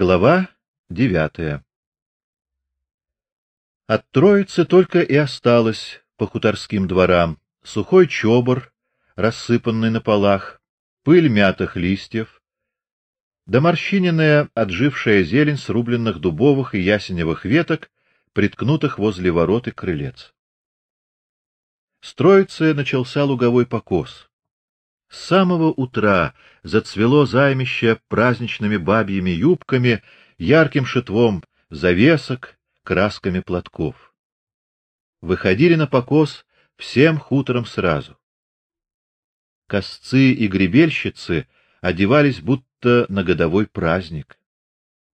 Глава девятая. От Троицы только и осталось по хуторским дворам сухой чобор, рассыпанный на полах, пыль мятых листьев, да морщиненная отжившая зелень срубленных дубовых и ясеневых веток, приткнутых возле ворот и крылец. С Троицы начался луговой покос. С самого утра зацвело займище праздничными бабьими юбками, ярким шитвом завесок, красками платков. Выходили на покос всем хутором сразу. Косцы и гребельщицы одевались будто на годовой праздник.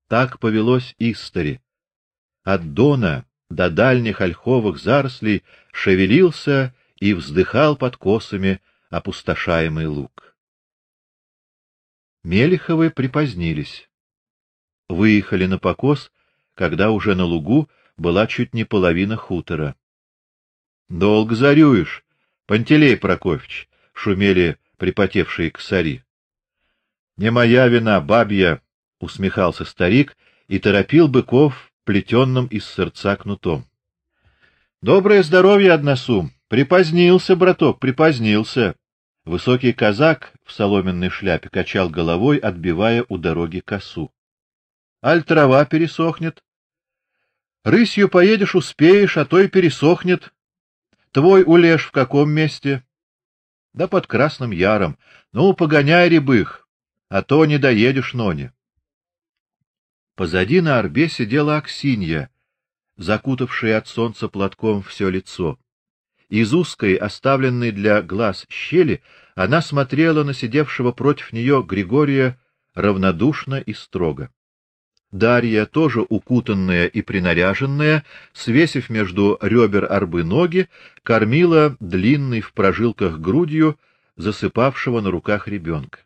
Так повелось истори. От дона до дальних ольховых зарослей шевелился и вздыхал под косами опустошаемый луг. Мелиховы припозднились. Выехали на покос, когда уже на лугу была чуть не половина хутора. Долго зарюешь, Пантелей Прокофьевич, шумели припотевшие косари. Не моя вина, бабья, усмехался старик и торопил быков плетенным из сердца кнутом. Доброе здоровье, односум. Припозднился, браток, припозднился. Высокий казак в соломенной шляпе качал головой, отбивая у дороги косу. Аль трава пересохнет. Рысью поедешь, успеешь, а то и пересохнет. Твой улеж в каком месте? Да под Красным Яром. Ну, погоняй рябых, а то не доедешь, ноне. Позади на арбе сидела Аксинья, закутавшая от солнца платком все лицо. Из узкой, оставленной для глаз щели, она смотрела на сидевшего против нее Григория равнодушно и строго. Дарья, тоже укутанная и принаряженная, свесив между ребер арбы ноги, кормила длинной в прожилках грудью засыпавшего на руках ребенка.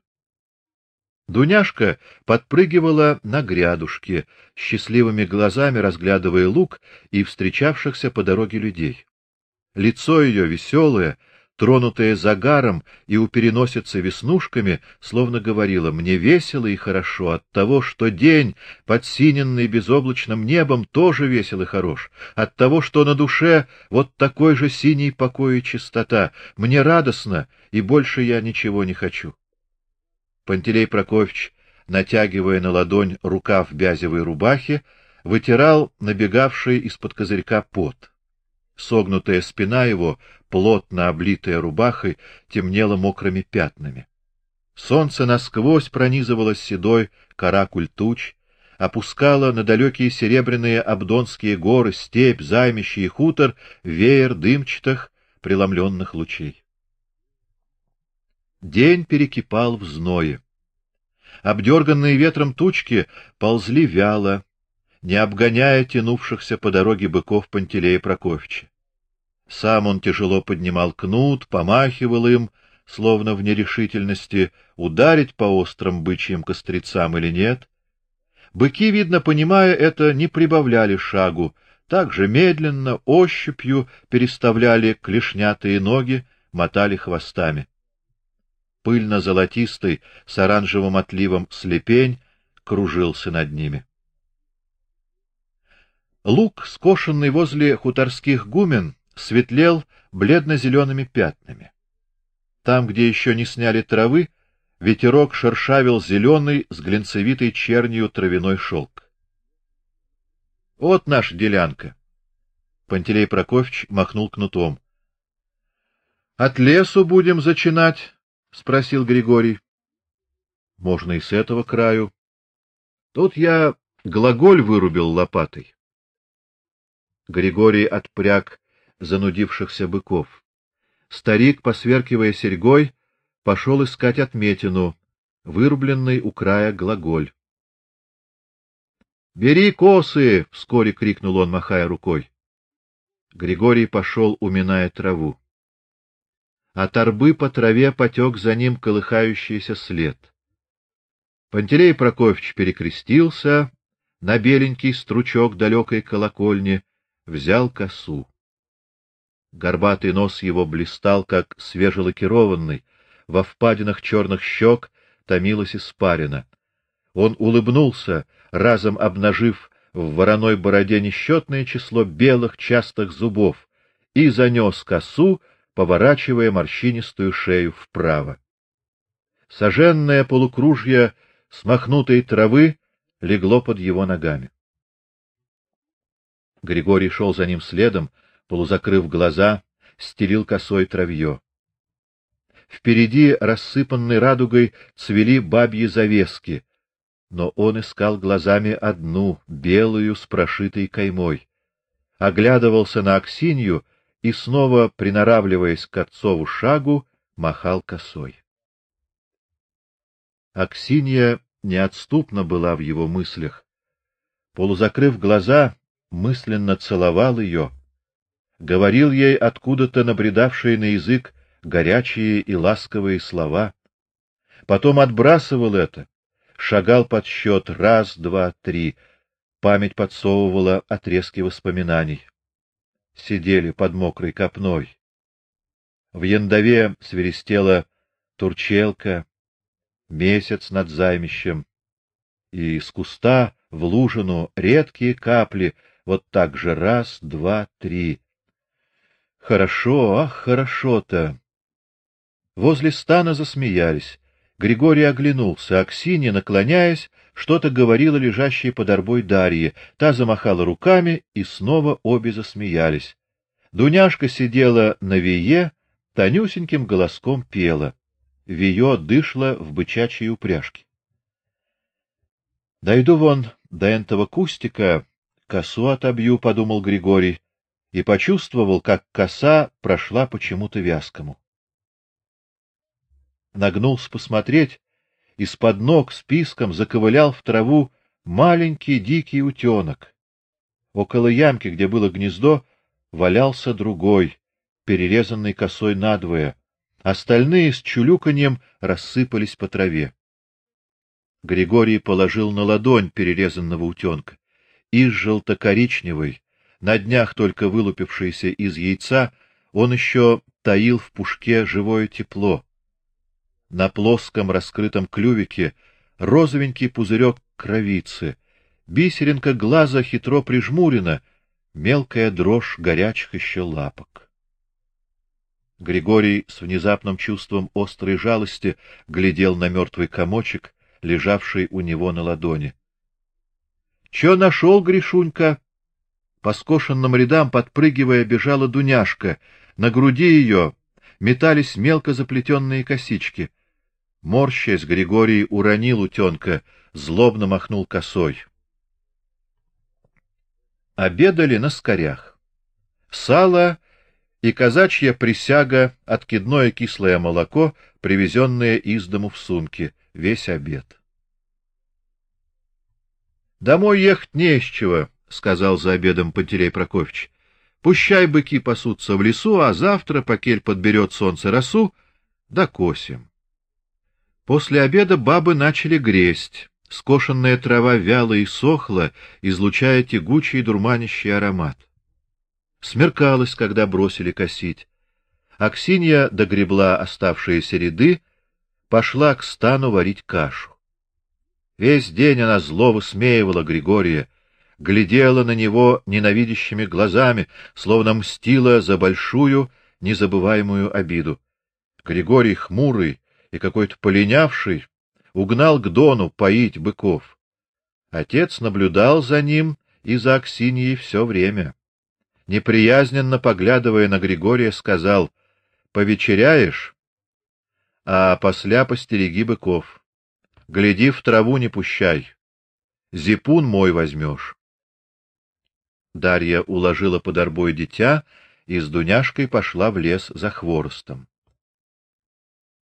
Дуняшка подпрыгивала на грядушке, счастливыми глазами разглядывая луг и встречавшихся по дороге людей. Лицо ее веселое, тронутое загаром и у переносицы веснушками, словно говорило: "Мне весело и хорошо от того, что день, подсиненный безоблачным небом, тоже весел и хорош, от того, что на душе вот такой же синий покой и чистота. Мне радостно, и больше я ничего не хочу". Пантелей Прокофьевич, натягивая на ладонь рукав бязевой рубахи, вытирал набегавший из-под козырька пот. Согнутая спина его, плотно облитая рубахой, темнела мокрыми пятнами. Солнце насквозь пронизывало седой каракуль туч, опускало на далекие серебряные абдонские горы, степь, займище и хутор веер дымчатых, преломленных лучей. День перекипал в зное. Обдерганные ветром тучки ползли вяло, не обгоняя тянувшихся по дороге быков Пантелея Прокофьевича. Сам он тяжело поднимал кнут, помахивал им, словно в нерешительности, ударить по острым бычьим кострицам или нет. Быки, видно, понимая это, не прибавляли шагу, так же медленно, ощупью переставляли клешнятые ноги, мотали хвостами пыльно-золотистый с оранжевым отливом слепень кружился над ними. Лук, скошенный возле хуторских гумен, светлел бледно-зелеными пятнами. Там, где еще не сняли травы, ветерок шершавил зеленый с глинцевитой чернью травяной шелк. Вот наша делянка. Пантелей Прокофьевич махнул кнутом. От лесу будем зачинать, спросил Григорий. Можно и с этого краю. Тут я глаголь вырубил лопатой. Григорий отпряг занудившихся быков. Старик, посверкивая серьгой, пошел искать отметину, вырубленный у края глаголь. Бери косы, вскоре крикнул он, махая рукой. Григорий пошел, уминая траву а торбы по траве потек за ним колыхающийся след. Пантелей Прокофьевич перекрестился на беленький стручок далекой колокольни, взял косу. Горбатый нос его блистал, как свежелакированный, во впадинах черных щек томилась испарина. Он улыбнулся, разом обнажив в вороной бороде несчетное число белых частых зубов, и занес косу, поворачивая морщинистую шею вправо. Соженное полукружье смахнутой травы легло под его ногами. Григорий шел за ним следом, полузакрыв глаза, стелил косой травье. Впереди, рассыпанной радугой, цвели бабьи завески, но он искал глазами одну, белую с прошитой каймой. Оглядывался на Аксинью и снова, приноравливаясь к отцову шагу, махал косой. Аксинья неотступно была в его мыслях. Полузакрыв глаза, мысленно целовал ее, говорил ей откуда-то набредавшие на язык горячие и ласковые слова, потом отбрасывал это, шагал под счет раз, два, три, память подсовывала отрезки воспоминаний. Сидели под мокрой копной. В яндове свиристела турчелка, месяц над займищем, и из куста в лужину редкие капли, вот так же раз, два, три. Хорошо, ах, хорошо-то. Возле стана засмеялись. Григорий оглянулся, Аксинья, наклоняясь, что-то говорила лежащей под арбой Дарье. Та замахала руками, и снова обе засмеялись. Дуняшка сидела на вее, тонюсеньким голоском пела. Вие дышло в бычачьей упряжке. Дойду вон до этого кустика, косу отобью, подумал Григорий, и почувствовал, как коса прошла почему-то вязкому нагнулся посмотреть, из-под ног списком заковылял в траву маленький дикий утенок. Около ямки, где было гнездо, валялся другой, перерезанный косой надвое. Остальные с чулюканьем рассыпались по траве. Григорий положил на ладонь перерезанного утенка. Из желто-коричневой, на днях только вылупившийся из яйца, он еще таил в пушке живое тепло. На плоском раскрытом клювике розовенький пузырек кровицы, бисеринка глаза хитро прижмурена, мелкая дрожь горячих еще лапок. Григорий с внезапным чувством острой жалости глядел на мертвый комочек, лежавший у него на ладони. Что нашел Гришунька? По скошенным рядам подпрыгивая бежала Дуняшка, на груди ее метались мелко заплетенные косички. Морщась, Григорий уронил утенка, злобно махнул косой. Обедали на скорях. Сало и казачья присяга, откидное кислое молоко, привезенное из дому в сумке, весь обед. Домой ехать не с чего, сказал за обедом Пантелей Прокофьевич. Пущай быки пасутся в лесу, а завтра, покель подберет солнце росу, да косим. После обеда бабы начали гресть. Скошенная трава вяла и сохла, излучая тягучий дурманящий аромат. Смеркалось, когда бросили косить. Аксинья догребла оставшиеся ряды, пошла к стану варить кашу. Весь день она зло высмеивала Григория, глядела на него ненавидящими глазами, словно мстила за большую, незабываемую обиду. Григорий хмурый, и какой-то полинявший угнал к дону поить быков. Отец наблюдал за ним и за Аксиньей все время. Неприязненно поглядывая на Григория, сказал: "Повечеряешь, а после постереги быков. Гляди в траву не пущай. Зипун мой возьмешь». Дарья уложила под арбой дитя и с Дуняшкой пошла в лес за хворостом.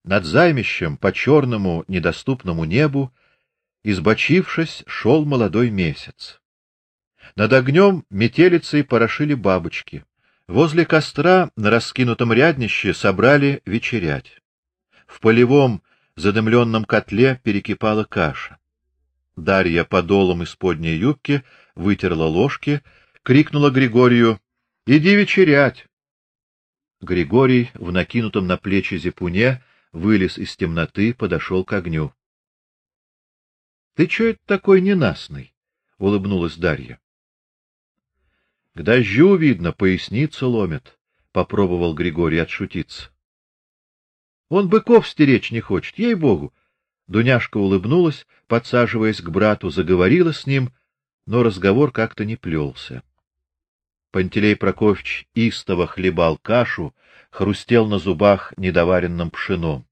Над займищем по черному недоступному небу, избочившись, шел молодой месяц. Над огнем метелицей порошили бабочки. Возле костра на раскинутом ряднище собрали вечерять. В полевом задымленном котле перекипала каша. Дарья подолом из-подней юбки вытерла ложки, крикнула Григорию: "Иди вечерять!" Григорий в накинутом на плечи зипуне вылез из темноты, подошел к огню. Ты что это такой ненастный? улыбнулась Дарья. К дождю видно, поясницу ломит, попробовал Григорий отшутиться. Он быков стеречь не хочет, ей-богу. Дуняшка улыбнулась, подсаживаясь к брату, заговорила с ним, но разговор как-то не плелся. Пантелей Прокофьевич истово хлебал кашу, хрустел на зубах недоваренным пшеном.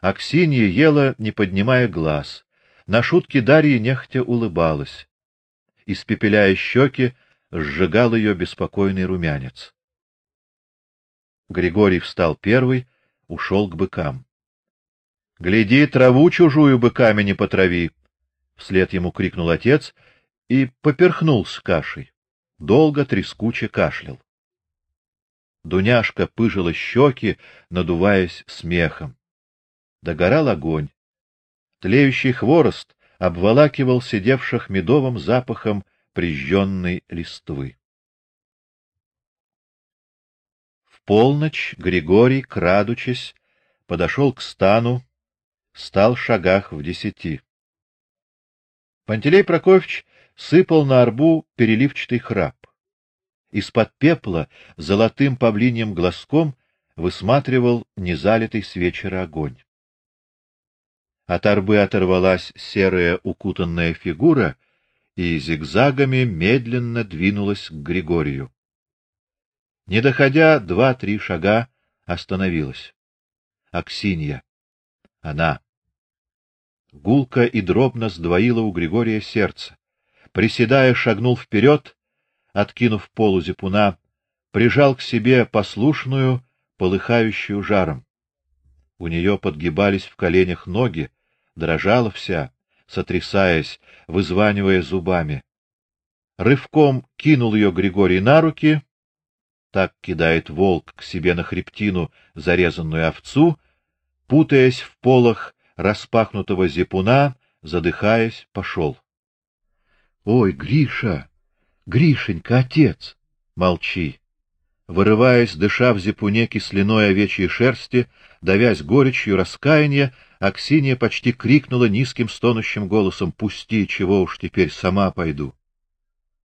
Аксинья ела, не поднимая глаз. На шутки Дарьи нехотя улыбалась. Испепеляя щеки, сжигал ее беспокойный румянец. Григорий встал первый, ушел к быкам. Гляди, траву чужую быками не потрави, вслед ему крикнул отец и поперхнулся кашей. Долго трескуче кашлял. Дуняшка пыжила щеки, надуваясь смехом. Догорал огонь. Тлеющий хворост обволакивал сидевших медовым запахом прижженной листвы. Полночь Григорий, крадучись, подошел к стану, стал в шагах в десяти. Пантелей Прокофьевич сыпал на арбу переливчатый храп. Из-под пепла золотым павлиньим глазком высматривал незалитый с вечера огонь. От арбы оторвалась серая укутанная фигура и зигзагами медленно двинулась к Григорию. Не доходя два-три шага, остановилась. Аксинья. Она. Гулко и дробно сдвоило у Григория сердце. Приседая, шагнул вперед, откинув полу зипуна, прижал к себе послушную, полыхающую жаром. У нее подгибались в коленях ноги, дрожала вся, сотрясаясь, вызванивая зубами. Рывком кинул ее Григорий на руки, так кидает волк к себе на хребтину зарезанную овцу, путаясь в полах распахнутого зипуна, задыхаясь, пошел. Ой, Гриша, Гришенька, отец, молчи. Вырываясь, дыша в зипуне кисленой овечьей шерсти, давясь горечью раскаяния, Аксинья почти крикнула низким стонущим голосом: "Пусти, чего уж теперь сама пойду".